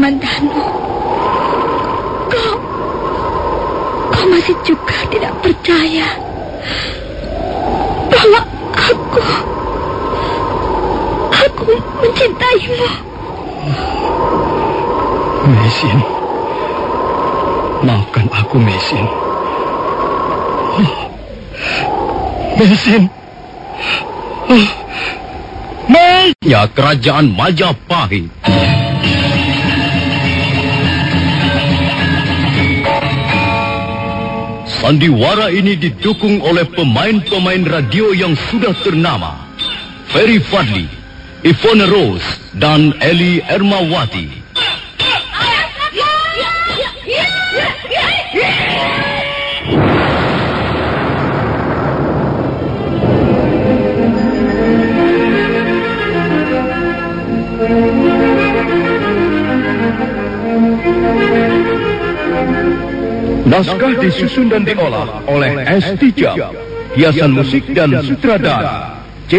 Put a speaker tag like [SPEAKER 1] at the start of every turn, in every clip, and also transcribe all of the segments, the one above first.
[SPEAKER 1] Kamandanu. Kau, kau masih juga tidak percaya bahwa aku, aku mencintaimu.
[SPEAKER 2] Mesin, maafkan aku Mesin. Mesin. Ya kerajaan Majapahit. Sandiwara ini didukung oleh pemain-pemain radio yang sudah ternama. Ferry Fadli, Ivone Rose, dan Eli Ermawati. Naskah disusun dan diolah oleh S. Tijab. Hiasan musik dan sutradara C.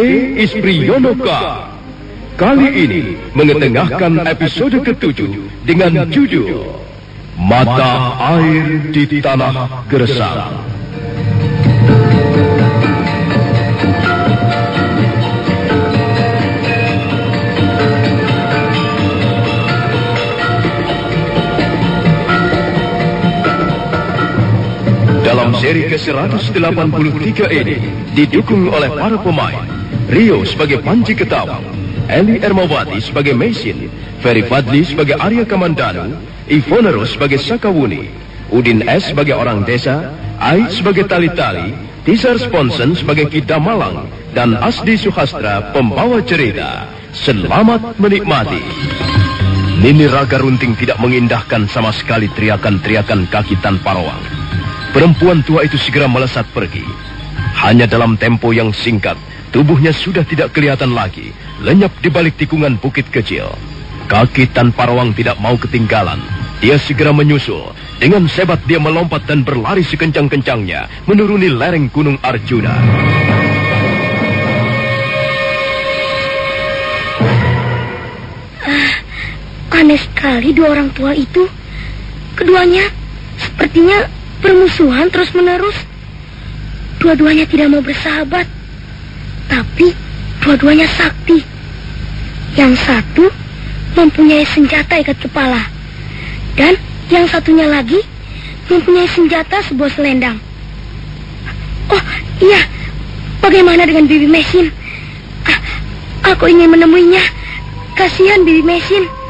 [SPEAKER 2] Yonoka. Kali ini mengetengahkan episode ketujuh dengan judul Mata Air di Tanah Gersang. Seri ke-183 ini didukung oleh para pemain Rio sebagai Panji Ketawang, Eli Ermawati sebagai Mesin, Ferry Fadli sebagai Arya Kamandanu, Ivonero sebagai Sakawuni, Udin S sebagai orang desa, Ai sebagai Tali-Tali, Tisar Sponsen sebagai Kidamalang, dan Asdi Suhastra pembawa cerita. Selamat menikmati. Nini Raga Runting tidak mengindahkan sama sekali teriakan-teriakan kaki tanpa rawang. Perempuan tua itu segera melesat pergi. Hanya dalam tempo yang singkat, tubuhnya sudah tidak kelihatan lagi, lenyap di balik tikungan bukit kecil. Kaki tanpa rawang tidak mau ketinggalan. Dia segera menyusul. Dengan sebat dia melompat dan berlari sekencang-kencangnya menuruni lereng gunung Arjuna.
[SPEAKER 1] Ah, aneh sekali dua orang tua itu. Keduanya sepertinya Permusuhan terus-menerus. Dua-duanya tidak mau bersahabat. Tapi dua-duanya sakti. Yang satu mempunyai senjata ikat kepala. Dan yang satunya lagi mempunyai senjata sebuah selendang. Oh, iya. Bagaimana dengan Bibi Mesin? Ah, aku ingin menemuinya. Kasihan Bibi Mesin.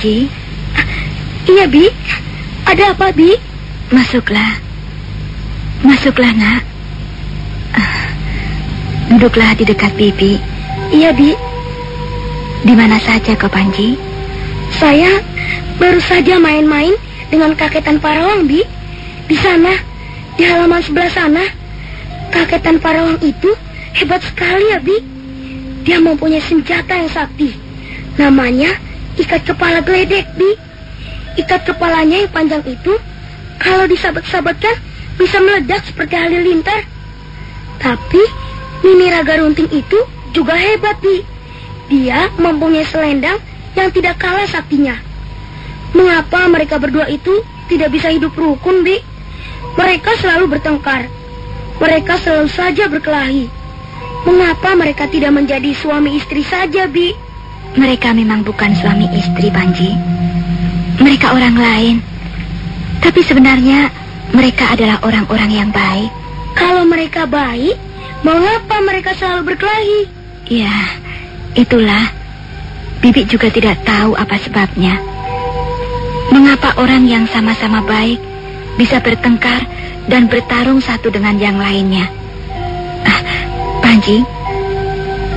[SPEAKER 3] Panji?
[SPEAKER 1] Iya, Bi. Ada apa, Bi?
[SPEAKER 3] Masuklah. Masuklah, nak. Duduklah di dekat Bibi.
[SPEAKER 1] Iya, Bi.
[SPEAKER 3] Di mana saja kau, Panji?
[SPEAKER 1] Saya baru saja main-main dengan kaketan Parawang, Bi. Di sana, di halaman sebelah sana, kaketan Parawang itu hebat sekali ya, Bi. Dia mempunyai senjata yang sakti. Namanya ikat kepala geledek, Bi. Ikat kepalanya yang panjang itu, kalau disabat-sabatkan, bisa meledak seperti halilintar. Tapi, Mimi Raga Runting itu juga hebat, Bi. Dia mempunyai selendang yang tidak kalah saktinya. Mengapa mereka berdua itu tidak bisa hidup rukun, Bi? Mereka selalu bertengkar. Mereka selalu saja berkelahi. Mengapa mereka tidak menjadi suami istri saja, Bi?
[SPEAKER 4] Mereka memang bukan suami istri, Panji. Mereka orang lain. Tapi sebenarnya mereka adalah orang-orang yang baik.
[SPEAKER 1] Kalau mereka baik, mengapa mereka selalu berkelahi?
[SPEAKER 4] Ya, itulah. Bibi juga tidak tahu apa sebabnya. Mengapa orang yang sama-sama baik bisa bertengkar dan bertarung satu dengan yang lainnya? Ah, Panji,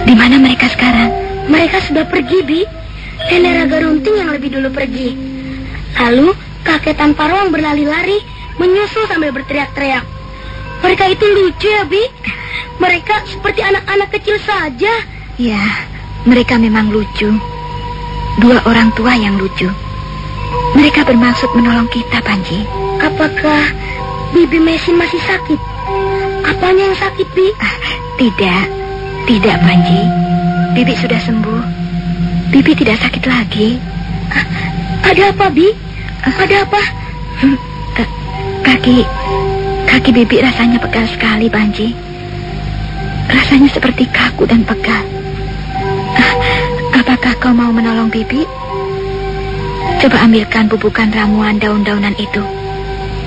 [SPEAKER 4] di mana mereka sekarang?
[SPEAKER 1] Mereka sudah pergi, Bi. Nenek Raga Runting yang lebih dulu pergi. Lalu kakek tanpa ruang berlari-lari menyusul sambil berteriak-teriak. Mereka itu lucu ya, Bi. Mereka seperti anak-anak kecil saja.
[SPEAKER 4] Ya, mereka memang lucu. Dua orang tua yang lucu. Mereka bermaksud menolong kita, Panji.
[SPEAKER 1] Apakah Bibi Mesin masih sakit? Apanya yang sakit, Bi?
[SPEAKER 4] Ah, tidak, tidak, Panji. Bibi sudah sembuh. Bibi tidak sakit lagi.
[SPEAKER 1] Ah, ada apa, Bi? Ah. Ada apa?
[SPEAKER 4] Hmm, kaki, kaki Bibi rasanya pegal sekali, Panji. Rasanya seperti kaku dan pegal. Ah, apakah kau mau menolong Bibi? Coba ambilkan bubukan ramuan daun-daunan itu.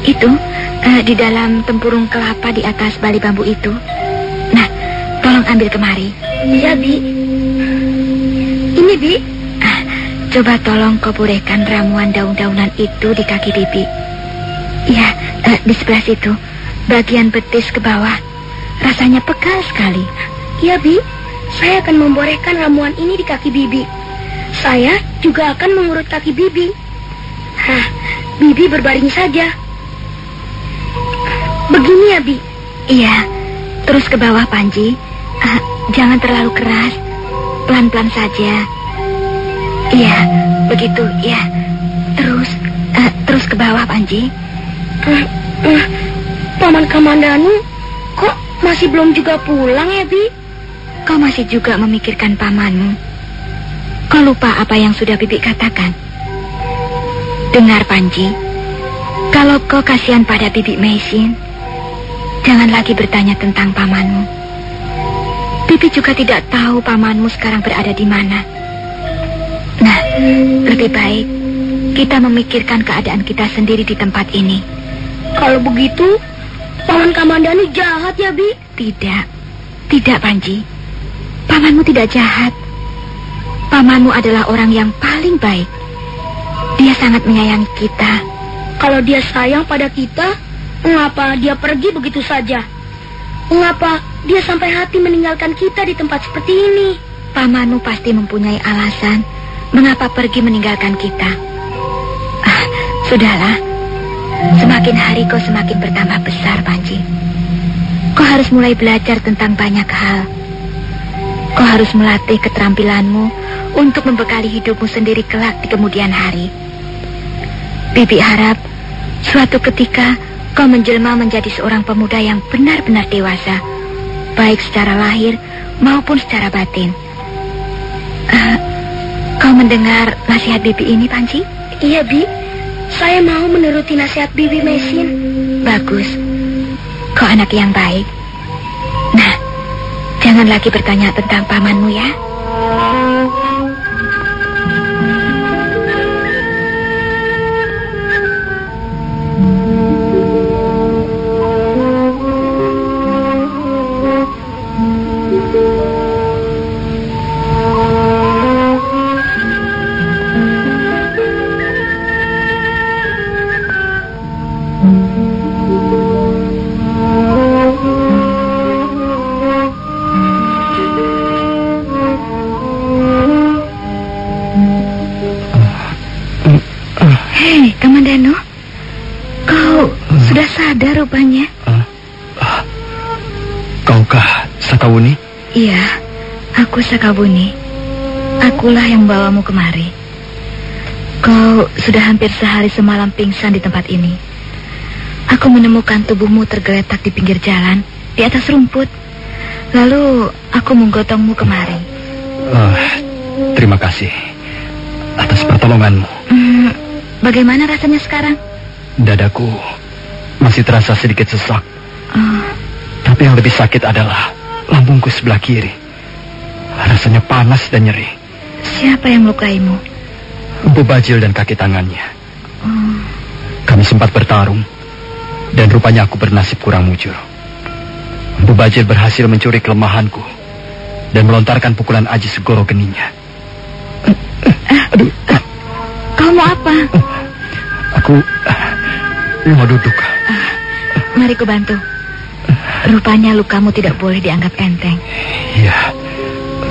[SPEAKER 4] Itu uh, di dalam tempurung kelapa di atas bali bambu itu. Nah, tolong ambil kemari.
[SPEAKER 1] Iya, Bi. Ini, Bi.
[SPEAKER 4] Ah, coba tolong kau ramuan daun-daunan itu di kaki Bibi. Ya, uh, di sebelah situ. Bagian betis ke bawah. Rasanya pegal sekali.
[SPEAKER 1] Iya, Bi. Saya akan memborehkan ramuan ini di kaki Bibi. Saya juga akan mengurut kaki Bibi. Hah, Bibi berbaring saja. Begini ya, Bi?
[SPEAKER 4] Iya, terus ke bawah, Panji. Uh, jangan terlalu keras. Pelan-pelan saja. Iya, begitu, ya. Terus, uh, terus ke bawah, Panji.
[SPEAKER 1] Uh, uh, Paman Kamandanu, kok masih belum juga pulang ya, Bi?
[SPEAKER 4] Kau masih juga memikirkan pamanmu. Kau lupa apa yang sudah Bibi katakan? Dengar, Panji. Kalau kau kasihan pada Bibi Mesin, jangan lagi bertanya tentang pamanmu. Bibi juga tidak tahu pamanmu sekarang berada di mana. Nah, lebih baik kita memikirkan keadaan kita sendiri di tempat ini.
[SPEAKER 1] Kalau begitu, Paman Kamandani jahat ya, Bi?
[SPEAKER 4] Tidak. Tidak, Panji. Pamanmu tidak jahat. Pamanmu adalah orang yang paling baik. Dia sangat menyayangi kita.
[SPEAKER 1] Kalau dia sayang pada kita, mengapa dia pergi begitu saja? Mengapa dia sampai hati meninggalkan kita di tempat seperti ini?
[SPEAKER 4] Pamanmu pasti mempunyai alasan mengapa pergi meninggalkan kita. Ah, sudahlah. Semakin hari kau semakin bertambah besar, Panji. Kau harus mulai belajar tentang banyak hal. Kau harus melatih keterampilanmu untuk membekali hidupmu sendiri kelak di kemudian hari. Bibi harap suatu ketika kau menjelma menjadi seorang pemuda yang benar-benar dewasa, baik secara lahir maupun secara batin. Uh, kau mendengar nasihat Bibi ini, Panji?
[SPEAKER 1] Iya, Bi. Saya mau menuruti nasihat Bibi Mesin.
[SPEAKER 4] Bagus. Kau anak yang baik. Nah, jangan lagi bertanya tentang pamanmu ya.
[SPEAKER 3] Aku Sakawuni. Akulah yang bawamu kemari. Kau sudah hampir sehari semalam pingsan di tempat ini. Aku menemukan tubuhmu tergeletak di pinggir jalan, di atas rumput. Lalu aku menggotongmu kemari.
[SPEAKER 5] Uh, terima kasih atas pertolonganmu.
[SPEAKER 3] Hmm, bagaimana rasanya sekarang?
[SPEAKER 5] Dadaku masih terasa sedikit sesak. Uh. Tapi yang lebih sakit adalah lambungku sebelah kiri. Rasanya panas dan nyeri.
[SPEAKER 3] Siapa yang melukaimu?
[SPEAKER 5] Bu Bajil dan kaki tangannya. Uh. Kami sempat bertarung. Dan rupanya aku bernasib kurang mujur. Bu Bajil berhasil mencuri kelemahanku. Dan melontarkan pukulan Aji Segoro geninya.
[SPEAKER 3] Aduh. Kau mau apa?
[SPEAKER 5] Aku mau duduk.
[SPEAKER 3] Mari ku bantu. Rupanya lukamu tidak boleh dianggap enteng.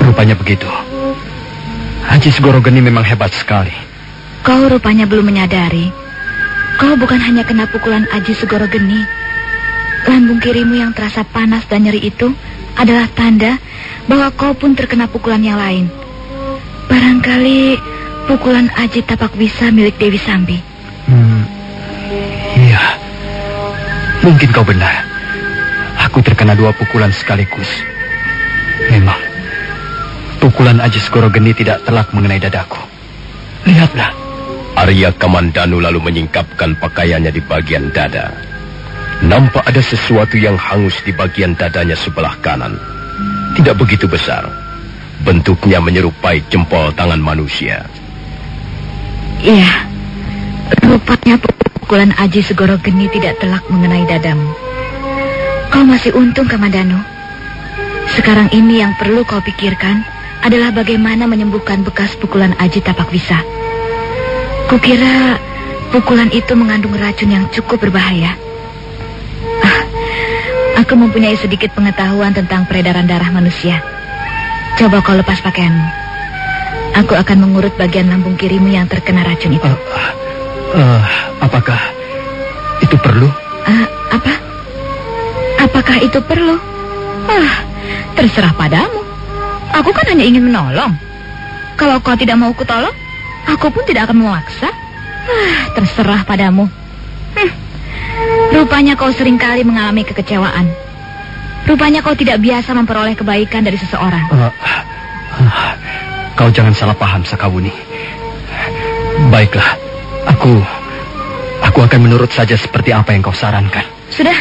[SPEAKER 5] Rupanya begitu. Haji Segoro Geni memang hebat sekali.
[SPEAKER 3] Kau rupanya belum menyadari. Kau bukan hanya kena pukulan Aji Segoro Geni. Lambung kirimu yang terasa panas dan nyeri itu adalah tanda bahwa kau pun terkena pukulan yang lain. Barangkali pukulan Aji Tapak Bisa milik Dewi Sambi.
[SPEAKER 5] Hmm, iya, mungkin kau benar. Aku terkena dua pukulan sekaligus. Pukulan Aji Segoro Geni tidak telak mengenai dadaku. Lihatlah.
[SPEAKER 2] Arya Kamandanu lalu menyingkapkan pakaiannya di bagian dada. Nampak ada sesuatu yang hangus di bagian dadanya sebelah kanan. Tidak begitu besar. Bentuknya menyerupai jempol tangan manusia.
[SPEAKER 3] Iya, rupanya pukulan Aji Segoro Geni tidak telak mengenai dadamu. Kau masih untung, Kamandanu. Sekarang ini yang perlu kau pikirkan adalah bagaimana menyembuhkan bekas pukulan Aji Tapak Wisa. Kukira pukulan itu mengandung racun yang cukup berbahaya. Ah, aku mempunyai sedikit pengetahuan tentang peredaran darah manusia. Coba kau lepas pakaianmu. Aku akan mengurut bagian lambung kirimu yang terkena racun itu. Uh,
[SPEAKER 5] uh, apakah itu perlu?
[SPEAKER 3] Uh, apa? Apakah itu perlu? Ah, terserah padamu. Aku kan hanya ingin menolong. Kalau kau tidak mau kutolong, Aku pun tidak akan memaksa. Ah, terserah padamu. Hm. Rupanya kau sering kali mengalami kekecewaan. Rupanya kau tidak biasa memperoleh kebaikan dari seseorang. Uh,
[SPEAKER 5] uh, kau jangan salah paham, Sakawuni. Baiklah, aku... Aku akan menurut saja seperti apa yang kau sarankan.
[SPEAKER 3] Sudah,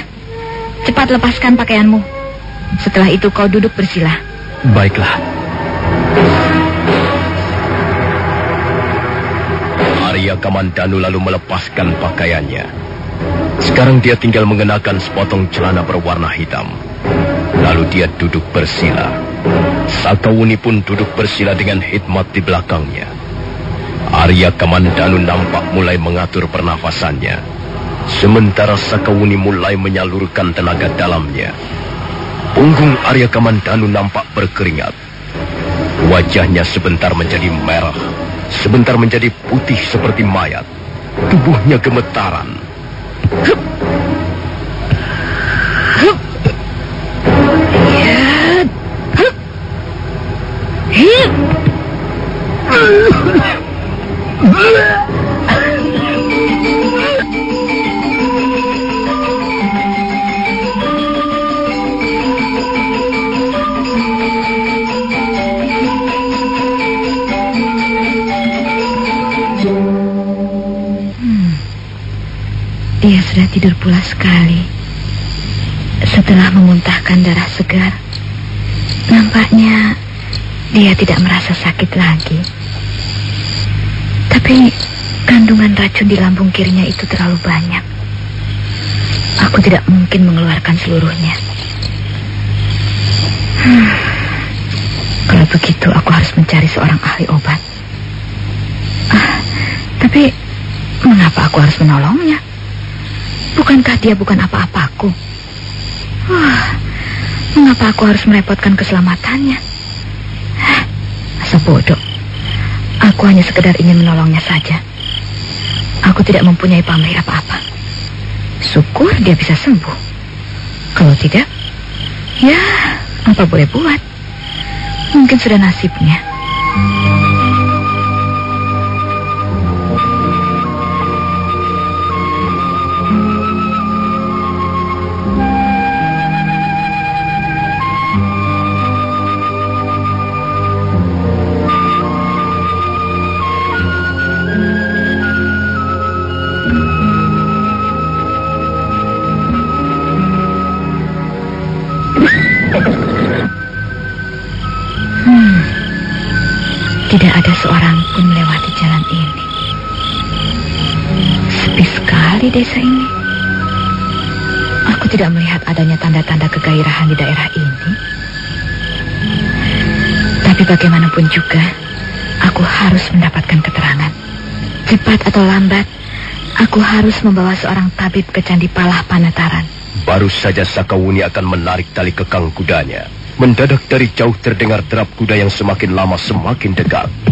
[SPEAKER 3] cepat lepaskan pakaianmu. Setelah itu kau duduk bersila.
[SPEAKER 5] Baiklah.
[SPEAKER 2] Arya Kamandanu lalu melepaskan pakaiannya. Sekarang dia tinggal mengenakan sepotong celana berwarna hitam. Lalu dia duduk bersila. Sakawuni pun duduk bersila dengan hikmat di belakangnya. Arya Kamandanu nampak mulai mengatur pernafasannya. Sementara Sakawuni mulai menyalurkan tenaga dalamnya. Punggung Arya Kamandanu nampak berkeringat. Wajahnya sebentar menjadi merah Sebentar menjadi putih seperti mayat. Tubuhnya gemetaran. Hup. Hup. Hup.
[SPEAKER 3] Sudah tidur pula sekali. Setelah memuntahkan darah segar, nampaknya dia tidak merasa sakit lagi. Tapi kandungan racun di lambung kirinya itu terlalu banyak. Aku tidak mungkin mengeluarkan seluruhnya. Hmm. Kalau begitu aku harus mencari seorang ahli obat. Ah, tapi mengapa aku harus menolongnya? Bukankah dia bukan apa-apaku? Wah, mengapa aku harus merepotkan keselamatannya? Hah, masa bodoh. Aku hanya sekedar ingin menolongnya saja. Aku tidak mempunyai pamrih apa-apa. Syukur dia bisa sembuh. Kalau tidak, ya apa boleh buat. Mungkin sudah nasibnya. Ada seorang pun melewati jalan ini. Sepi sekali desa ini. Aku tidak melihat adanya tanda-tanda kegairahan di daerah ini. Tapi bagaimanapun juga, aku harus mendapatkan keterangan. Cepat atau lambat, aku harus membawa seorang tabib ke Candi Palah Panataran.
[SPEAKER 2] Baru saja Sakawuni akan menarik tali kekang kudanya. Mendadak dari jauh terdengar derap kuda yang semakin lama semakin dekat.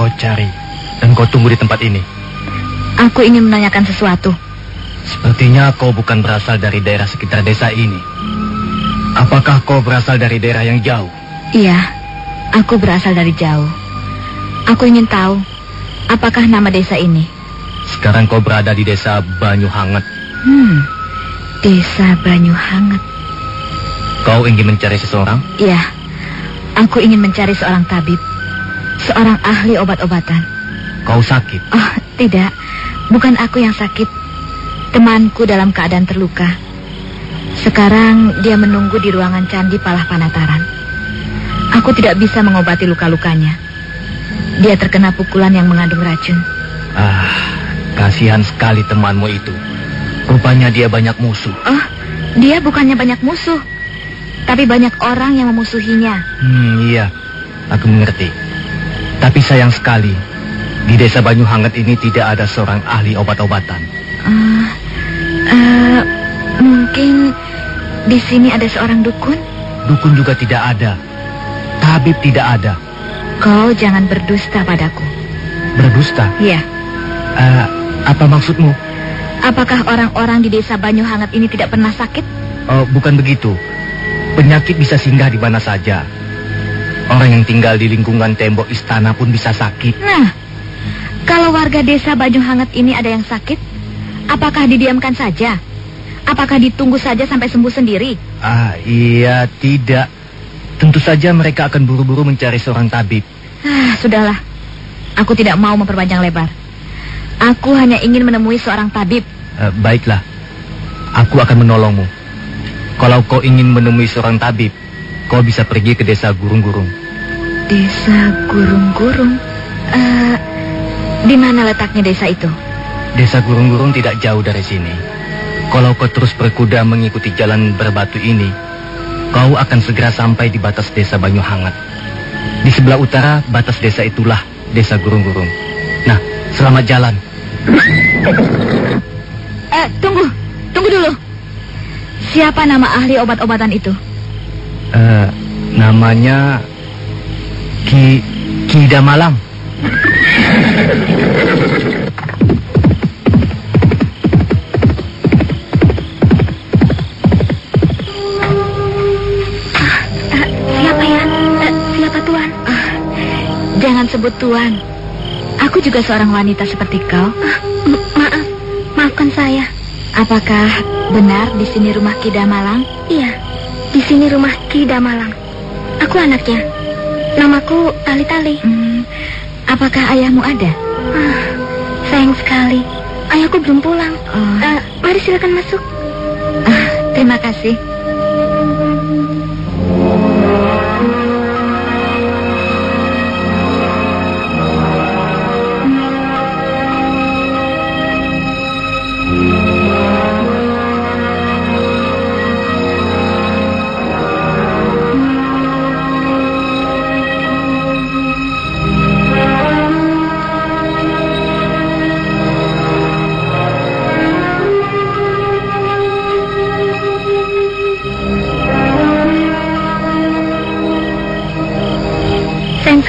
[SPEAKER 6] Kau cari dan kau tunggu di tempat ini?
[SPEAKER 3] Aku ingin menanyakan sesuatu.
[SPEAKER 6] Sepertinya kau bukan berasal dari daerah sekitar desa ini. Apakah kau berasal dari daerah yang jauh?
[SPEAKER 3] Iya, aku berasal dari jauh. Aku ingin tahu, apakah nama desa ini?
[SPEAKER 6] Sekarang kau berada di desa Banyu Hangat.
[SPEAKER 3] Hmm, desa Banyu Hangat.
[SPEAKER 6] Kau ingin mencari seseorang?
[SPEAKER 3] Iya, aku ingin mencari seorang tabib. Seorang ahli obat-obatan.
[SPEAKER 6] Kau sakit?
[SPEAKER 3] Oh, tidak. Bukan aku yang sakit. Temanku dalam keadaan terluka. Sekarang dia menunggu di ruangan candi Palah Panataran. Aku tidak bisa mengobati luka-lukanya. Dia terkena pukulan yang mengandung racun.
[SPEAKER 6] Ah, kasihan sekali temanmu itu. Rupanya dia banyak musuh.
[SPEAKER 3] Oh, dia bukannya banyak musuh. Tapi banyak orang yang memusuhinya.
[SPEAKER 6] Hmm, iya. Aku mengerti. Tapi sayang sekali, di desa Banyu Hangat ini tidak ada seorang ahli obat-obatan.
[SPEAKER 3] Uh, uh, mungkin di sini ada seorang dukun?
[SPEAKER 6] Dukun juga tidak ada. Tabib tidak ada.
[SPEAKER 3] Kau jangan berdusta padaku.
[SPEAKER 6] Berdusta?
[SPEAKER 3] Iya.
[SPEAKER 6] Uh, apa maksudmu?
[SPEAKER 3] Apakah orang-orang di desa Banyu Hangat ini tidak pernah sakit?
[SPEAKER 6] Oh, bukan begitu. Penyakit bisa singgah di mana saja. Orang yang tinggal di lingkungan tembok istana pun bisa sakit.
[SPEAKER 3] Nah, kalau warga desa Banyu Hangat ini ada yang sakit, apakah didiamkan saja? Apakah ditunggu saja sampai sembuh sendiri?
[SPEAKER 6] Ah, iya, tidak. Tentu saja mereka akan buru-buru mencari seorang tabib.
[SPEAKER 3] Ah, sudahlah. Aku tidak mau memperpanjang lebar. Aku hanya ingin menemui seorang tabib.
[SPEAKER 6] Uh, baiklah. Aku akan menolongmu. Kalau kau ingin menemui seorang tabib, kau bisa pergi ke desa Gurung-Gurung.
[SPEAKER 3] Desa Gurung-Gurung? Uh, di mana letaknya desa itu?
[SPEAKER 6] Desa Gurung-Gurung tidak jauh dari sini. Kalau kau terus berkuda mengikuti jalan berbatu ini, kau akan segera sampai di batas desa Banyu Hangat. Di sebelah utara, batas desa itulah desa Gurung-Gurung. Nah, selamat jalan.
[SPEAKER 3] Eh, tunggu. Tunggu dulu. Siapa nama ahli obat-obatan itu?
[SPEAKER 6] Uh, namanya Ki Ki Damalang.
[SPEAKER 1] Uh, siapa ya? Siapa Tuan?
[SPEAKER 3] Ah, jangan sebut Tuan. Aku juga seorang wanita seperti kau.
[SPEAKER 1] Uh, maaf, maafkan saya.
[SPEAKER 3] Apakah benar di sini rumah Kida Malang?
[SPEAKER 1] Iya, di sini rumah Kida Malang. Aku anaknya. Namaku Tali Tali.
[SPEAKER 3] Hmm, apakah ayahmu ada?
[SPEAKER 1] Ah, sayang sekali. Ayahku belum pulang.
[SPEAKER 3] Oh.
[SPEAKER 1] Uh, mari silakan masuk.
[SPEAKER 3] Ah, terima kasih.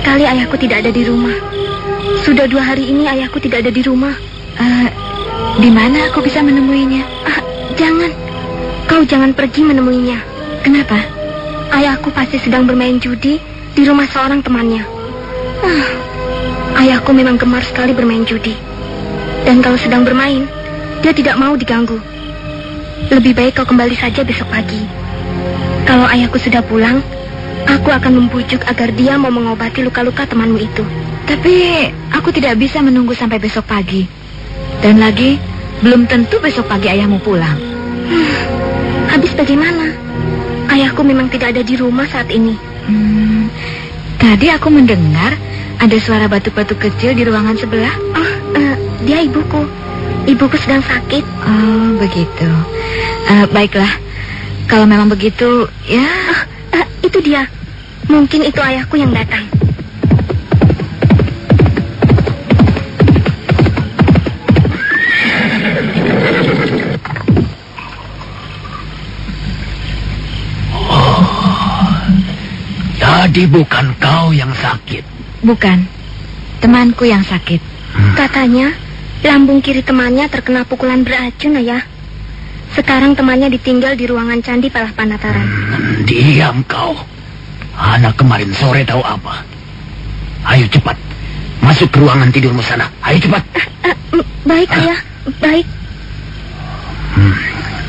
[SPEAKER 1] Sekali ayahku tidak ada di rumah. Sudah dua hari ini ayahku tidak ada di rumah.
[SPEAKER 3] Uh, di mana aku bisa menemuinya?
[SPEAKER 1] Ah, jangan. Kau jangan pergi menemuinya.
[SPEAKER 3] Kenapa?
[SPEAKER 1] Ayahku pasti sedang bermain judi di rumah seorang temannya. Ah, ayahku memang gemar sekali bermain judi. Dan kalau sedang bermain, dia tidak mau diganggu. Lebih baik kau kembali saja besok pagi. Kalau ayahku sudah pulang, aku akan membujuk agar dia mau mengobati luka-luka temanmu itu.
[SPEAKER 3] Tapi aku tidak bisa menunggu sampai besok pagi. Dan lagi, belum tentu besok pagi ayahmu pulang.
[SPEAKER 1] Hmm, habis bagaimana? Ayahku memang tidak ada di rumah saat ini.
[SPEAKER 3] Hmm, tadi aku mendengar ada suara batuk-batuk kecil di ruangan sebelah.
[SPEAKER 1] Oh, uh, dia ibuku. Ibuku sedang sakit.
[SPEAKER 3] Oh, begitu. Uh, baiklah. Kalau memang begitu, ya...
[SPEAKER 1] Uh, uh, itu dia. Mungkin itu ayahku yang datang.
[SPEAKER 7] Oh, jadi bukan kau yang sakit?
[SPEAKER 3] Bukan. Temanku yang sakit.
[SPEAKER 1] Hmm. Katanya Lambung kiri temannya terkena pukulan beracun, ayah. Sekarang temannya ditinggal di ruangan candi Palah Panataran.
[SPEAKER 7] Hmm, diam kau. Anak kemarin sore tahu apa? Ayo cepat. Masuk ke ruangan tidurmu sana. Ayo cepat.
[SPEAKER 1] Uh, uh, baik, ah. ayah. Baik.
[SPEAKER 7] Hmm,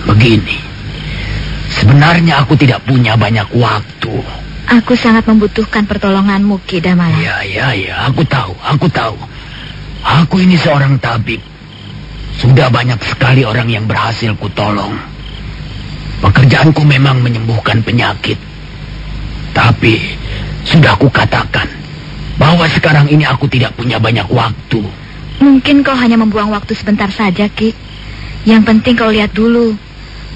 [SPEAKER 7] begini. Sebenarnya aku tidak punya banyak waktu.
[SPEAKER 3] Aku sangat membutuhkan pertolonganmu, Ki Damala.
[SPEAKER 7] Ya, ya, ya. Aku tahu, aku tahu. Aku ini seorang tabib. Sudah banyak sekali orang yang berhasil kutolong. Pekerjaanku memang menyembuhkan penyakit. Tapi, sudah kukatakan bahwa sekarang ini aku tidak punya banyak waktu.
[SPEAKER 3] Mungkin kau hanya membuang waktu sebentar saja, Ki. Yang penting kau lihat dulu.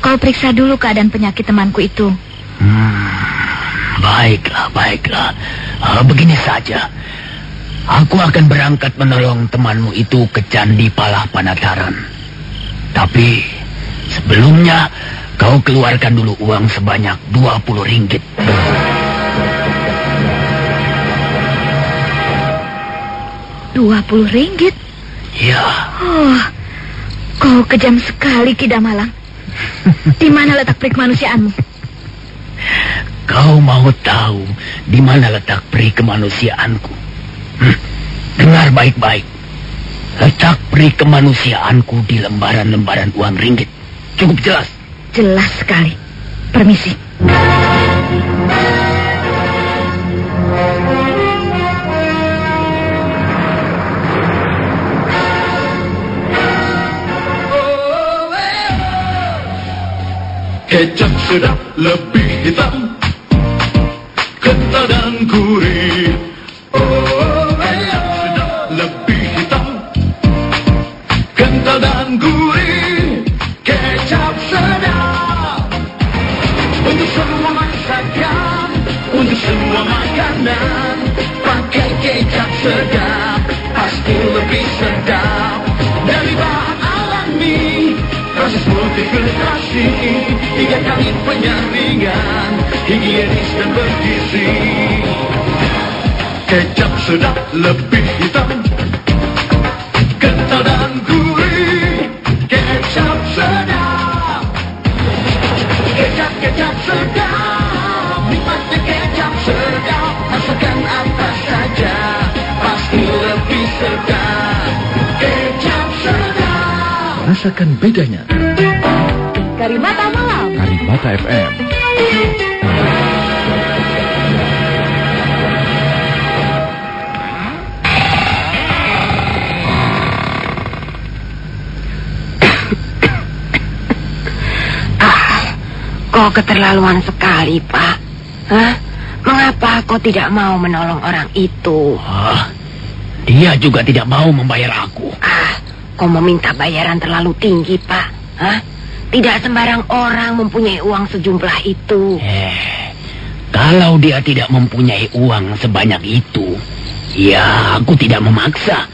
[SPEAKER 3] Kau periksa dulu keadaan penyakit temanku itu.
[SPEAKER 7] Hmm, baiklah, baiklah. Uh, begini saja. Aku akan berangkat menolong temanmu itu ke Candi Palah Panataran. Tapi sebelumnya kau keluarkan dulu uang sebanyak 20 ringgit.
[SPEAKER 3] Dua puluh ringgit?
[SPEAKER 7] Ya.
[SPEAKER 3] Oh, kau kejam sekali, Kidamalang. di mana letak peri kemanusiaanmu?
[SPEAKER 7] Kau mau tahu di mana letak peri kemanusiaanku? Hmm, dengar baik-baik. Letak peri kemanusiaanku di lembaran-lembaran uang ringgit. Cukup jelas?
[SPEAKER 3] Jelas sekali. Permisi.
[SPEAKER 8] Kecap sedap lebih hitam Kental dan gurih oh. dan gurih Kecap sedap Untuk semua masakan Untuk semua makanan Pakai kecap sedap Multifiltrasi Tiga kali penyaringan Higienis dan bergizi Kecap sedap lebih hitam Kental dan gurih. Kecap sedap Kecap, kecap sedap. Nikmatnya kecap sedap Masakan apa saja Pasti lebih sedap. Kecap sedap.
[SPEAKER 9] Rasakan bedanya
[SPEAKER 3] Karimata Malam
[SPEAKER 9] Karimata FM
[SPEAKER 10] Kau keterlaluan sekali, Pak. Hah? Mengapa kau tidak mau menolong orang itu?
[SPEAKER 7] Ah, dia juga tidak mau membayar aku.
[SPEAKER 10] Ah, kau meminta bayaran terlalu tinggi, Pak. Hah? Tidak sembarang orang mempunyai uang sejumlah itu.
[SPEAKER 7] Eh, kalau dia tidak mempunyai uang sebanyak itu, ya aku tidak memaksa.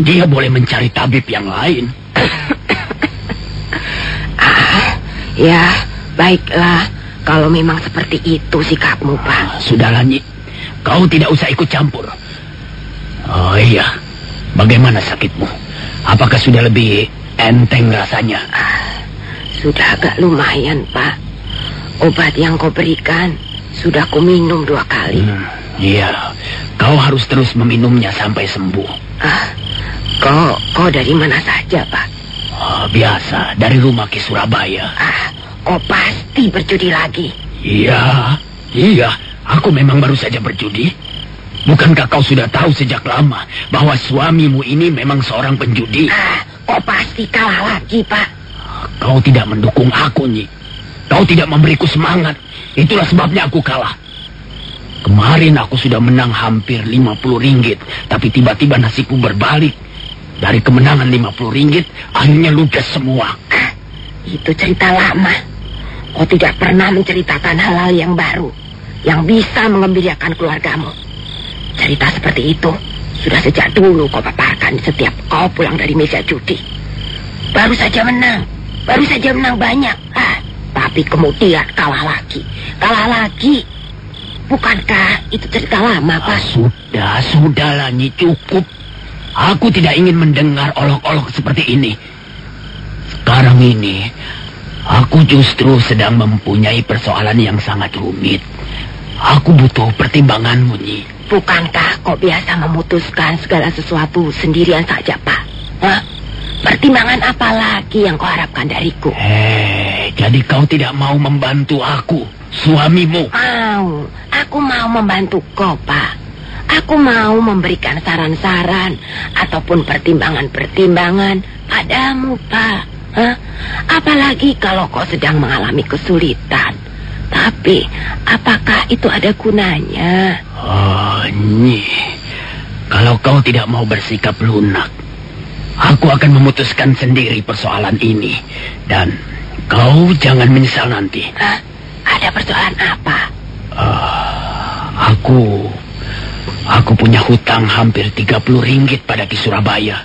[SPEAKER 7] Dia boleh mencari tabib yang lain.
[SPEAKER 10] ah, ya, Baiklah, kalau memang seperti itu sikapmu, Pak.
[SPEAKER 7] Sudahlah, Nyi. kau tidak usah ikut campur. Oh iya, bagaimana sakitmu? Apakah sudah lebih enteng rasanya?
[SPEAKER 10] Ah, sudah agak lumayan, Pak. Obat yang kau berikan sudah ku minum dua kali. Hmm,
[SPEAKER 7] iya, kau harus terus meminumnya sampai sembuh.
[SPEAKER 10] Ah, kau, kau dari mana saja, Pak?
[SPEAKER 7] Oh, biasa, dari rumah ke Surabaya.
[SPEAKER 10] Ah, kau pasti berjudi lagi.
[SPEAKER 7] Iya, iya, aku memang baru saja berjudi. Bukankah kau sudah tahu sejak lama bahwa suamimu ini memang seorang penjudi?
[SPEAKER 10] Ah, kau pasti kalah lagi, Pak.
[SPEAKER 7] Kau tidak mendukung aku, Nyi. Kau tidak memberiku semangat. Itulah sebabnya aku kalah. Kemarin aku sudah menang hampir 50 ringgit, tapi tiba-tiba nasibku berbalik. Dari kemenangan 50 ringgit, akhirnya ludes semua.
[SPEAKER 10] Ah, itu cerita lama. Kau tidak pernah menceritakan hal-hal yang baru, yang bisa mengembirakan keluargamu. Cerita seperti itu sudah sejak dulu kau paparkan setiap kau pulang dari meja judi. Baru saja menang, baru saja menang banyak. Ah, tapi kemudian kalah lagi, kalah lagi. Bukankah itu cerita lama, Pak?
[SPEAKER 7] Ah, sudah, sudahlah, Nyi, cukup. Aku tidak ingin mendengar olok-olok seperti ini. Sekarang ini, aku justru sedang mempunyai persoalan yang sangat rumit. Aku butuh pertimbanganmu, Nyi.
[SPEAKER 10] Bukankah kau biasa memutuskan segala sesuatu sendirian saja, Pak? Hah? Pertimbangan apa lagi yang kau harapkan dariku?
[SPEAKER 7] Eh, jadi kau tidak mau membantu aku, suamimu?
[SPEAKER 10] Mau, aku mau membantu kau, Pak. Aku mau memberikan saran-saran ataupun pertimbangan-pertimbangan padamu, Pak. Hah? Apalagi kalau kau sedang mengalami kesulitan. Tapi, apakah itu ada gunanya?
[SPEAKER 7] Oh, Nyi. Kalau kau tidak mau bersikap lunak, aku akan memutuskan sendiri persoalan ini. Dan kau jangan menyesal nanti.
[SPEAKER 10] Hah? Ada persoalan apa?
[SPEAKER 7] Uh, aku... Aku punya hutang hampir 30 ringgit pada Ki Surabaya.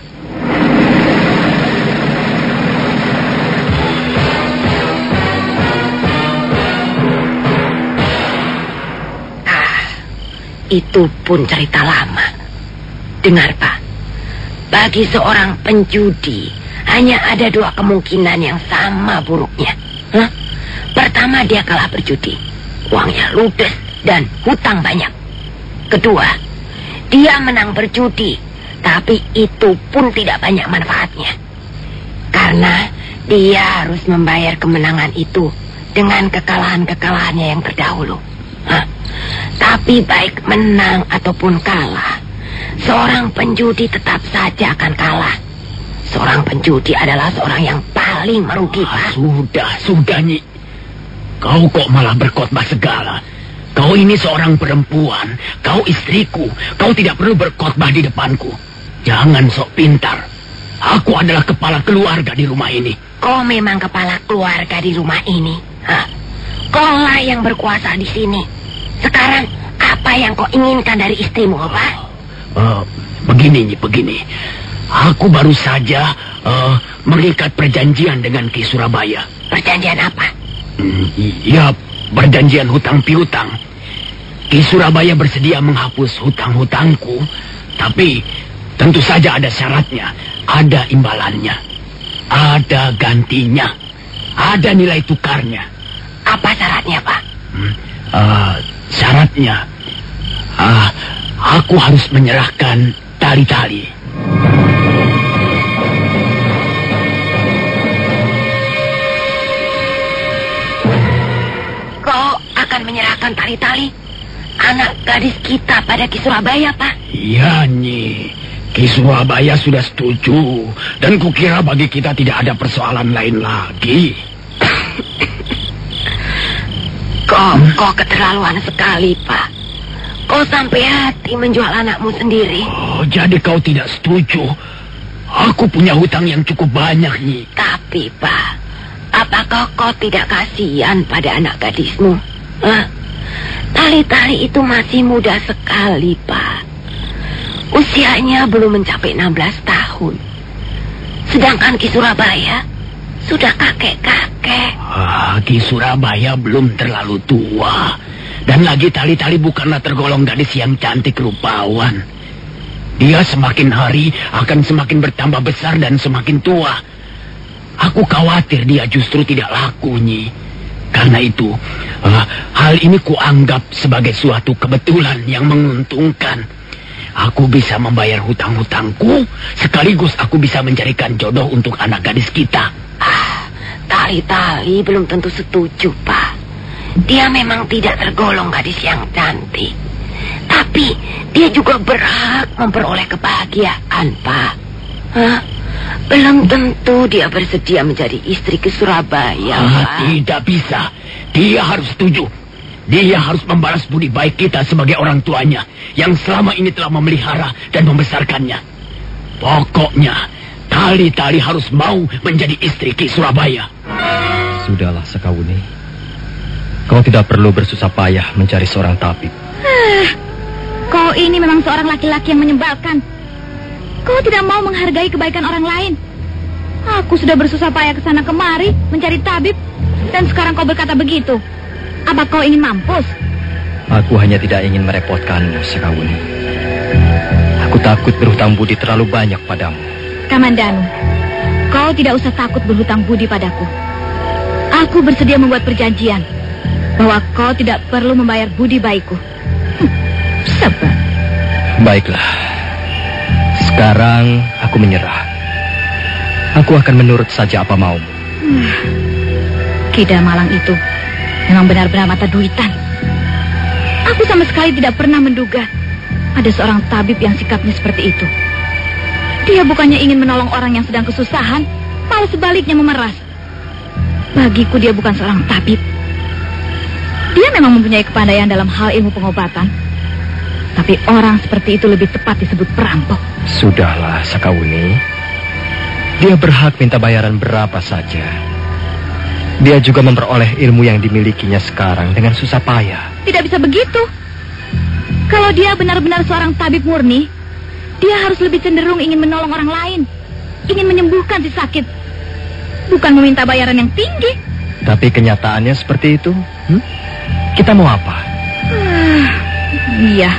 [SPEAKER 10] itu pun cerita lama. Dengar, Pak. Bagi seorang penjudi, hanya ada dua kemungkinan yang sama buruknya. Hah? Pertama, dia kalah berjudi. Uangnya ludes dan hutang banyak. Kedua, dia menang berjudi, tapi itu pun tidak banyak manfaatnya. Karena dia harus membayar kemenangan itu dengan kekalahan-kekalahannya yang terdahulu. Hah? Tapi baik menang ataupun kalah, seorang penjudi tetap saja akan kalah. Seorang penjudi adalah seorang yang paling merugi,
[SPEAKER 7] Ah, sudah, sudah, Nyi. Kau kok malah berkhotbah segala. Kau ini seorang perempuan, kau istriku. Kau tidak perlu berkhotbah di depanku. Jangan sok pintar. Aku adalah kepala keluarga di rumah ini.
[SPEAKER 10] Kau memang kepala keluarga di rumah ini. Hah? Kau lah yang berkuasa di sini. Sekarang, apa yang kau inginkan dari istrimu, apa?
[SPEAKER 7] Uh, begini, begini. Aku baru saja uh, mengikat perjanjian dengan Ki Surabaya.
[SPEAKER 10] Perjanjian apa?
[SPEAKER 7] Hmm, ya, perjanjian hutang piutang. Ki Surabaya bersedia menghapus hutang-hutangku, tapi tentu saja ada syaratnya, ada imbalannya, ada gantinya, ada nilai tukarnya.
[SPEAKER 10] Apa syaratnya, Pak?
[SPEAKER 7] Hmm, uh, Syaratnya, ah, aku harus menyerahkan tali-tali.
[SPEAKER 10] Kau akan menyerahkan tali-tali anak gadis kita pada Ki Surabaya, Pak?
[SPEAKER 7] Iya, Nyi. Ki Surabaya sudah setuju. Dan kukira bagi kita tidak ada persoalan lain lagi.
[SPEAKER 10] Kau, kau keterlaluan sekali, Pak. Kau sampai hati menjual anakmu sendiri.
[SPEAKER 7] Oh, jadi kau tidak setuju? Aku punya hutang yang cukup banyak, Nyi.
[SPEAKER 10] Tapi, Pak, apakah kau tidak kasihan pada anak gadismu? Tali-tali itu masih muda sekali, Pak. Usianya belum mencapai 16 tahun. Sedangkan Ki Surabaya sudah kakek-kakek.
[SPEAKER 7] Ah, Ki Surabaya belum terlalu tua. Dan lagi tali-tali bukanlah tergolong gadis yang cantik rupawan. Dia semakin hari akan semakin bertambah besar dan semakin tua. Aku khawatir dia justru tidak laku, Nyi. Karena itu, uh, hal ini kuanggap sebagai suatu kebetulan yang menguntungkan. Aku bisa membayar hutang-hutangku, sekaligus aku bisa mencarikan jodoh untuk anak gadis kita.
[SPEAKER 10] Ah, tali-tali belum tentu setuju, Pak. Dia memang tidak tergolong gadis yang cantik. Tapi dia juga berhak memperoleh kebahagiaan, Pak. Hah? Belum tentu dia bersedia menjadi istri ke Surabaya,
[SPEAKER 7] Ah,
[SPEAKER 10] Pak.
[SPEAKER 7] tidak bisa. Dia harus setuju. Dia harus membalas budi baik kita sebagai orang tuanya yang selama ini telah memelihara dan membesarkannya. Pokoknya, tali-tali harus mau menjadi istri Ki Surabaya.
[SPEAKER 5] Sudahlah, Sekawuni. Kau tidak perlu bersusah payah mencari seorang tabib.
[SPEAKER 3] Kau ini memang seorang laki-laki yang menyebalkan. Kau tidak mau menghargai kebaikan orang lain. Aku sudah bersusah payah ke sana kemari mencari tabib dan sekarang kau berkata begitu. Apa kau ingin mampus?
[SPEAKER 5] Aku hanya tidak ingin merepotkanmu, Sekawuni. Aku takut berhutang budi terlalu banyak padamu.
[SPEAKER 3] Kamandanu, kau tidak usah takut berhutang budi padaku. Aku bersedia membuat perjanjian bahwa kau tidak perlu membayar budi baikku. Hm, sabar.
[SPEAKER 5] Baiklah. Sekarang aku menyerah. Aku akan menurut saja apa maumu.
[SPEAKER 3] Kida Malang itu memang benar-benar mata duitan. Aku sama sekali tidak pernah menduga ada seorang tabib yang sikapnya seperti itu. Dia bukannya ingin menolong orang yang sedang kesusahan, malah sebaliknya memeras. Bagiku dia bukan seorang tabib. Dia memang mempunyai kepandaian dalam hal ilmu pengobatan. Tapi orang seperti itu lebih tepat disebut perampok.
[SPEAKER 5] Sudahlah, Sakawuni. Dia berhak minta bayaran berapa saja. Dia juga memperoleh ilmu yang dimilikinya sekarang dengan susah payah.
[SPEAKER 3] Tidak bisa begitu. Kalau dia benar-benar seorang tabib murni, dia harus lebih cenderung ingin menolong orang lain. Ingin menyembuhkan si sakit. Bukan meminta bayaran yang tinggi.
[SPEAKER 5] Tapi kenyataannya seperti itu. Hmm? Kita mau apa?
[SPEAKER 3] Iya,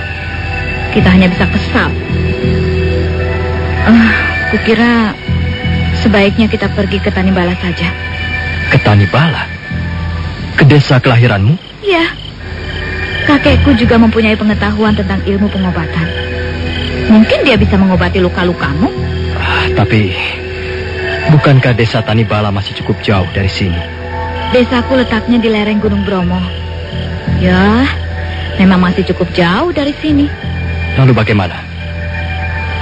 [SPEAKER 3] kita hanya bisa kesal. Ah, kukira sebaiknya kita pergi ke Tanibala saja.
[SPEAKER 5] Ke Tanibala? Ke desa kelahiranmu?
[SPEAKER 3] Iya, kakekku juga mempunyai pengetahuan tentang ilmu pengobatan. Mungkin dia bisa mengobati luka-lukamu.
[SPEAKER 5] Ah, tapi bukankah desa Tanibala masih cukup jauh dari sini?
[SPEAKER 3] Desaku letaknya di lereng Gunung Bromo. Ya, memang masih cukup jauh dari sini.
[SPEAKER 5] Lalu bagaimana?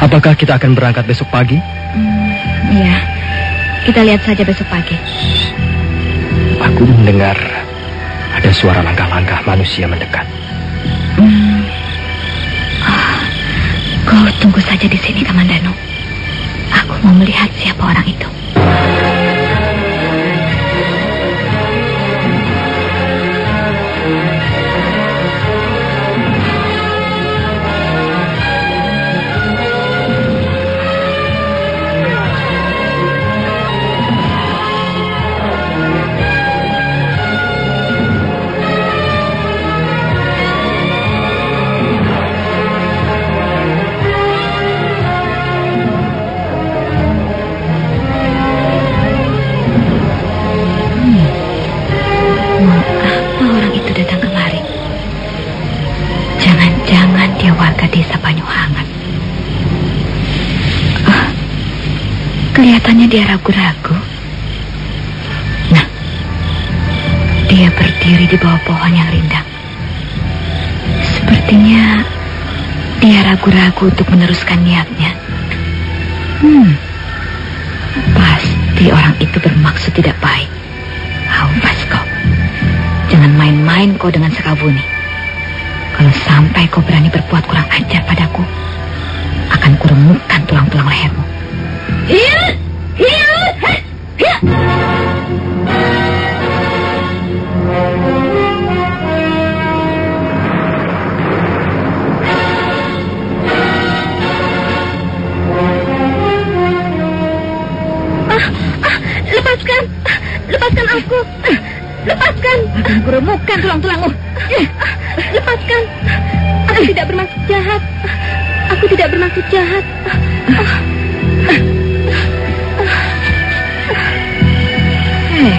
[SPEAKER 5] Apakah kita akan berangkat besok pagi?
[SPEAKER 3] Hmm, iya, kita lihat saja besok pagi.
[SPEAKER 5] Aku mendengar ada suara langkah-langkah manusia mendekat.
[SPEAKER 3] Hmm. Ah, kau tunggu saja di sini, Kamandano. Aku mau melihat siapa orang itu. Kelihatannya dia ragu-ragu. Nah, dia berdiri di bawah pohon yang rindang. Sepertinya dia ragu-ragu untuk meneruskan niatnya. Hmm, pasti orang itu bermaksud tidak baik. Awas kau. Jangan main-main kau dengan Sekabuni. Kalau sampai kau berani berbuat kurang ajar padaku, akan kuremukkan tulang-tulang lehermu. Lepaskan aku, lepaskan. Akan kuremukkan tulang-tulangmu.
[SPEAKER 1] Aku tidak bermaksud jahat. Aku tidak bermaksud jahat.
[SPEAKER 3] Hei,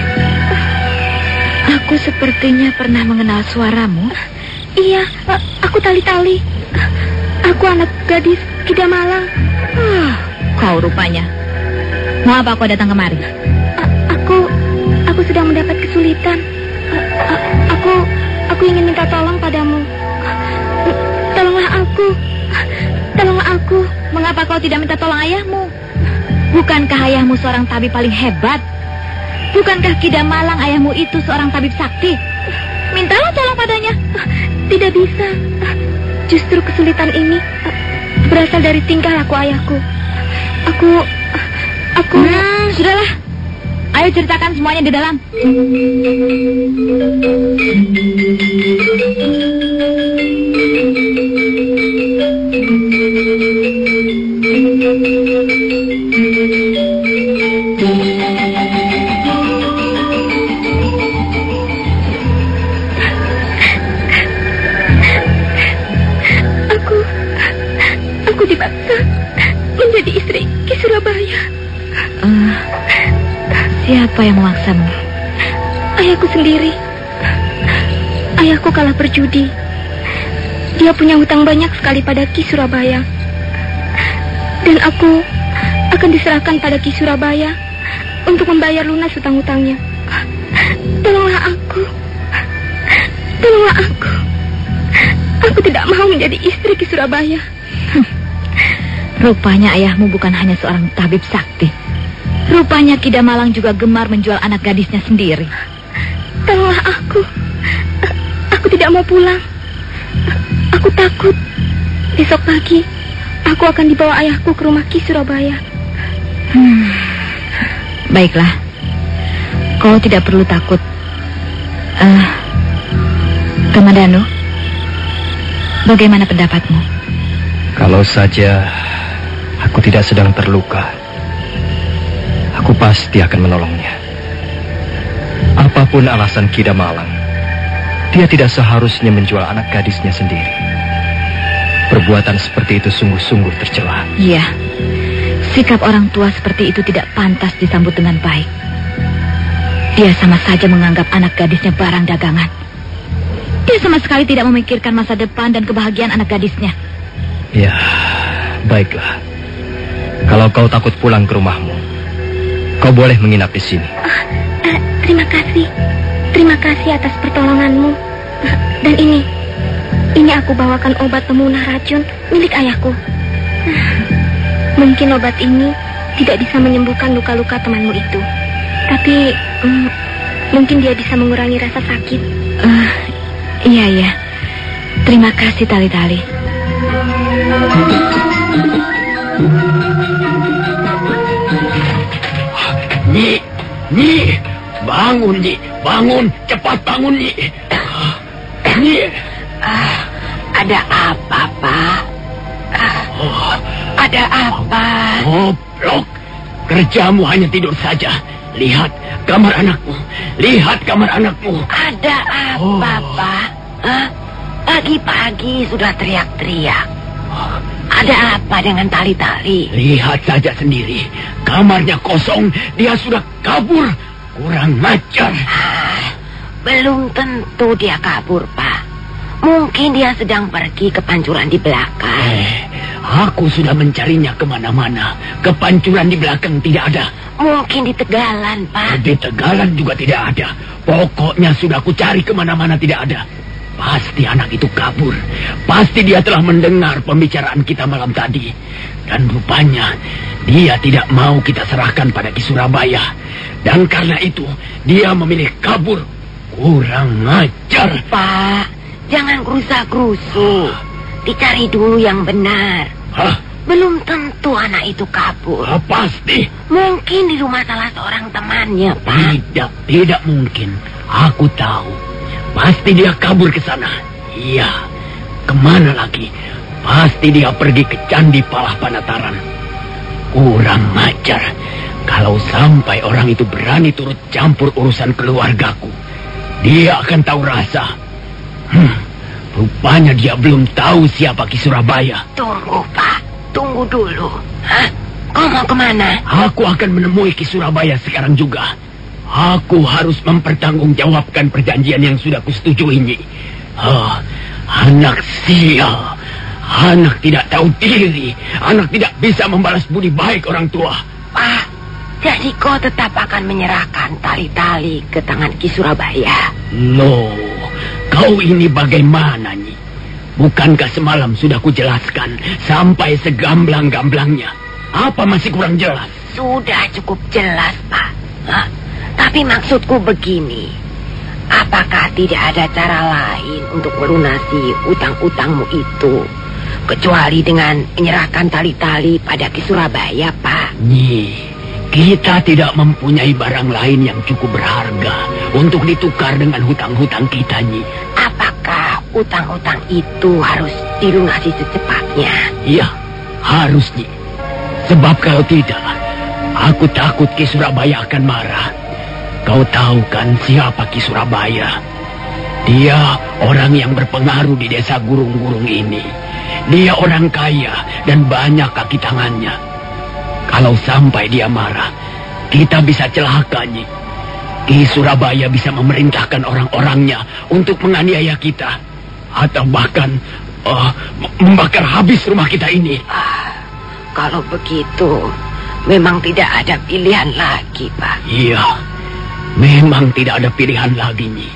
[SPEAKER 3] aku sepertinya pernah mengenal suaramu.
[SPEAKER 1] Iya, aku tali-tali. Aku anak gadis Kida Malang.
[SPEAKER 3] Ah, kau rupanya. Mau apa kau datang kemari?
[SPEAKER 1] Aku, aku sedang mendapat kesulitan. Aku, aku ingin minta tolong padamu. Tolonglah aku. Tolonglah aku.
[SPEAKER 3] Mengapa kau tidak minta tolong ayahmu? Bukankah ayahmu seorang tabib paling hebat? Bukankah Kida Malang ayahmu itu seorang tabib sakti? Mintalah tolong padanya.
[SPEAKER 1] Tidak bisa. Justru kesulitan ini berasal dari tingkah laku ayahku. Aku, aku...
[SPEAKER 3] Hmm, sudahlah. Ayo ceritakan semuanya di dalam.
[SPEAKER 1] Aku, aku dipaksa menjadi istri Ki Surabaya.
[SPEAKER 3] Siapa yang memaksamu?
[SPEAKER 1] Ayahku sendiri. Ayahku kalah berjudi. Dia punya hutang banyak sekali pada Ki Surabaya. Dan aku akan diserahkan pada Ki Surabaya untuk membayar lunas hutang-hutangnya. Tolonglah aku. Tolonglah aku. Aku tidak mau menjadi istri Ki Surabaya.
[SPEAKER 3] Rupanya ayahmu bukan hanya seorang tabib sakti. Rupanya Kida Malang juga gemar menjual anak gadisnya sendiri.
[SPEAKER 1] Tolonglah aku. Aku tidak mau pulang. Aku takut. Besok pagi, aku akan dibawa ayahku ke rumah Ki Surabaya.
[SPEAKER 3] Hmm. Baiklah. Kau tidak perlu takut. Uh, Kamandano, bagaimana pendapatmu?
[SPEAKER 5] Kalau saja aku tidak sedang terluka, aku pasti akan menolongnya. Apa pun alasan Kida Malang, dia tidak seharusnya menjual anak gadisnya sendiri. Perbuatan seperti itu sungguh-sungguh tercela.
[SPEAKER 3] Iya, sikap orang tua seperti itu tidak pantas disambut dengan baik. Dia sama saja menganggap anak gadisnya barang dagangan. Dia sama sekali tidak memikirkan masa depan dan kebahagiaan anak gadisnya.
[SPEAKER 5] Ya, baiklah. Kalau kau takut pulang ke rumahmu, kau boleh menginap di sini.
[SPEAKER 1] Ah, eh, terima kasih. Terima kasih atas pertolonganmu. Dan ini, ini aku bawakan obat pemunah racun milik ayahku. Ah, mungkin obat ini tidak bisa menyembuhkan luka-luka temanmu itu. Tapi mm, mungkin dia bisa mengurangi rasa sakit.
[SPEAKER 3] Uh, iya, iya. Terima kasih, Tali-Tali.
[SPEAKER 7] Nyi, Nyi, bangun Nyi, bangun, cepat bangun Nyi. Nyi.
[SPEAKER 10] Ah, ada apa, Pak? Ah, oh, ada apa?
[SPEAKER 7] Goblok, kerjamu hanya tidur saja. Lihat kamar anakmu, lihat kamar anakmu.
[SPEAKER 10] Ada apa, oh. Pak? Hah? Pagi-pagi sudah teriak-teriak. Ada apa dengan tali-tali?
[SPEAKER 7] Lihat saja sendiri. Kamarnya kosong, dia sudah kabur. Kurang ngajar.
[SPEAKER 10] Ah, belum tentu dia kabur, Pak. Mungkin dia sedang pergi ke pancuran di belakang.
[SPEAKER 7] Eh, aku sudah mencarinya ke mana-mana. Ke pancuran di belakang tidak ada.
[SPEAKER 10] Mungkin di Tegalan, Pak.
[SPEAKER 7] Di Tegalan juga tidak ada. Pokoknya sudah aku cari ke mana-mana tidak ada. Pasti anak itu kabur. Pasti dia telah mendengar pembicaraan kita malam tadi. Dan rupanya dia tidak mau kita serahkan pada Ki Surabaya. Dan karena itu dia memilih kabur. Kurang ngajar.
[SPEAKER 10] Pak, jangan gerusa-gerusu. Dicari dulu yang benar.
[SPEAKER 7] Hah?
[SPEAKER 10] Belum tentu anak itu kabur.
[SPEAKER 7] Ah, pasti.
[SPEAKER 10] Mungkin di rumah salah seorang temannya, Pak.
[SPEAKER 7] Tidak, tidak mungkin. Aku tahu. Pasti dia kabur ke sana. Iya. Ke mana lagi? Pasti dia pergi ke Candi Palah Panataran. Kurang ngajar. Kalau sampai orang itu berani turut campur urusan keluargaku, dia akan tahu rasa. Hmm, Rupanya dia belum tahu siapa Ki Surabaya.
[SPEAKER 10] Tunggu, Pak. Tunggu dulu. Hah? Kau mau ke mana?
[SPEAKER 7] Aku akan menemui Ki Surabaya sekarang juga. Aku harus mempertanggungjawabkan perjanjian yang sudah kusetujui. Oh, anak sial. Anak tidak tahu diri. Anak tidak bisa membalas budi baik orang tua.
[SPEAKER 10] Pak, jadi kau tetap akan menyerahkan tali-tali ke tangan Ki Surabaya.
[SPEAKER 7] Loh, kau ini bagaimana, Nyi? Bukankah semalam sudah kujelaskan sampai segamblang-gamblangnya? Apa masih kurang jelas?
[SPEAKER 10] Sudah cukup jelas, Pak. Hah? Tapi maksudku begini. Apakah tidak ada cara lain untuk melunasi utang-utangmu itu? Kecuali dengan menyerahkan tali-tali pada Ki Surabaya, Pak.
[SPEAKER 7] Nyi, kita tidak mempunyai barang lain yang cukup berharga untuk ditukar dengan hutang-hutang kita, Nyi.
[SPEAKER 10] Apakah utang-utang itu harus dilunasi secepatnya?
[SPEAKER 7] Iya, harus, Nyi. Sebab kalau tidak, aku takut Ki Surabaya akan marah. Kau tahu kan siapa Ki Surabaya? Dia orang yang berpengaruh di desa gurung-gurung ini. Dia orang kaya dan banyak kaki tangannya. Kalau sampai dia marah, kita bisa celaka, Nyi. Ki Surabaya bisa memerintahkan orang-orangnya untuk menganiaya kita. Atau bahkan uh, membakar habis rumah kita ini.
[SPEAKER 10] Ah, kalau begitu, memang tidak ada pilihan lagi, Pak.
[SPEAKER 7] Iya, memang tidak ada pilihan lagi, Nyi.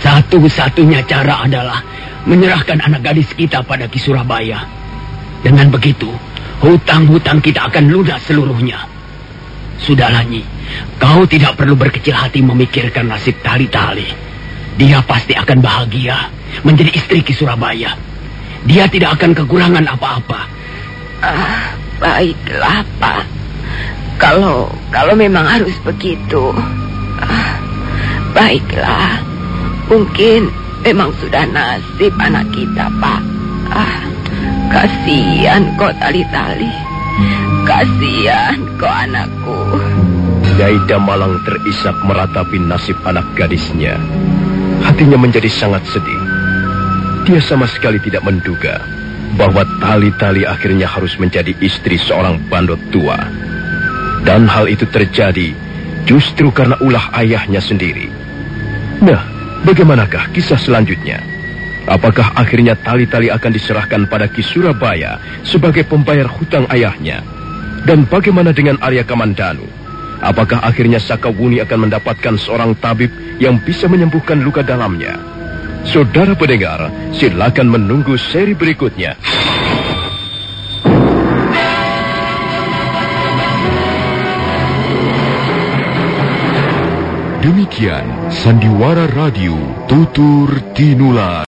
[SPEAKER 7] Satu-satunya cara adalah menyerahkan anak gadis kita pada Ki Surabaya. Dengan begitu, hutang-hutang kita akan lunas seluruhnya. Sudahlah, Nyi. Kau tidak perlu berkecil hati memikirkan nasib tali-tali. Dia pasti akan bahagia menjadi istri Ki Surabaya. Dia tidak akan kekurangan apa-apa.
[SPEAKER 10] Ah, baiklah, Pak. Kalau kalau memang harus begitu. Ah, baiklah. Mungkin memang sudah nasib anak kita, Pak. Ah, kasihan kau tali-tali. Kasihan kau anakku.
[SPEAKER 2] Nyai Damalang terisak meratapi nasib anak gadisnya. Hatinya menjadi sangat sedih. Dia sama sekali tidak menduga bahwa tali-tali akhirnya harus menjadi istri seorang bandot tua. Dan hal itu terjadi justru karena ulah ayahnya sendiri. Nah, bagaimanakah kisah selanjutnya? Apakah akhirnya tali-tali akan diserahkan pada Ki Surabaya sebagai pembayar hutang ayahnya? Dan bagaimana dengan Arya Kamandanu? Apakah akhirnya Sakawuni akan mendapatkan seorang tabib yang bisa menyembuhkan luka dalamnya? Saudara pendengar, silakan menunggu seri berikutnya.
[SPEAKER 9] Demikian Sandiwara Radio Tutur Tinular.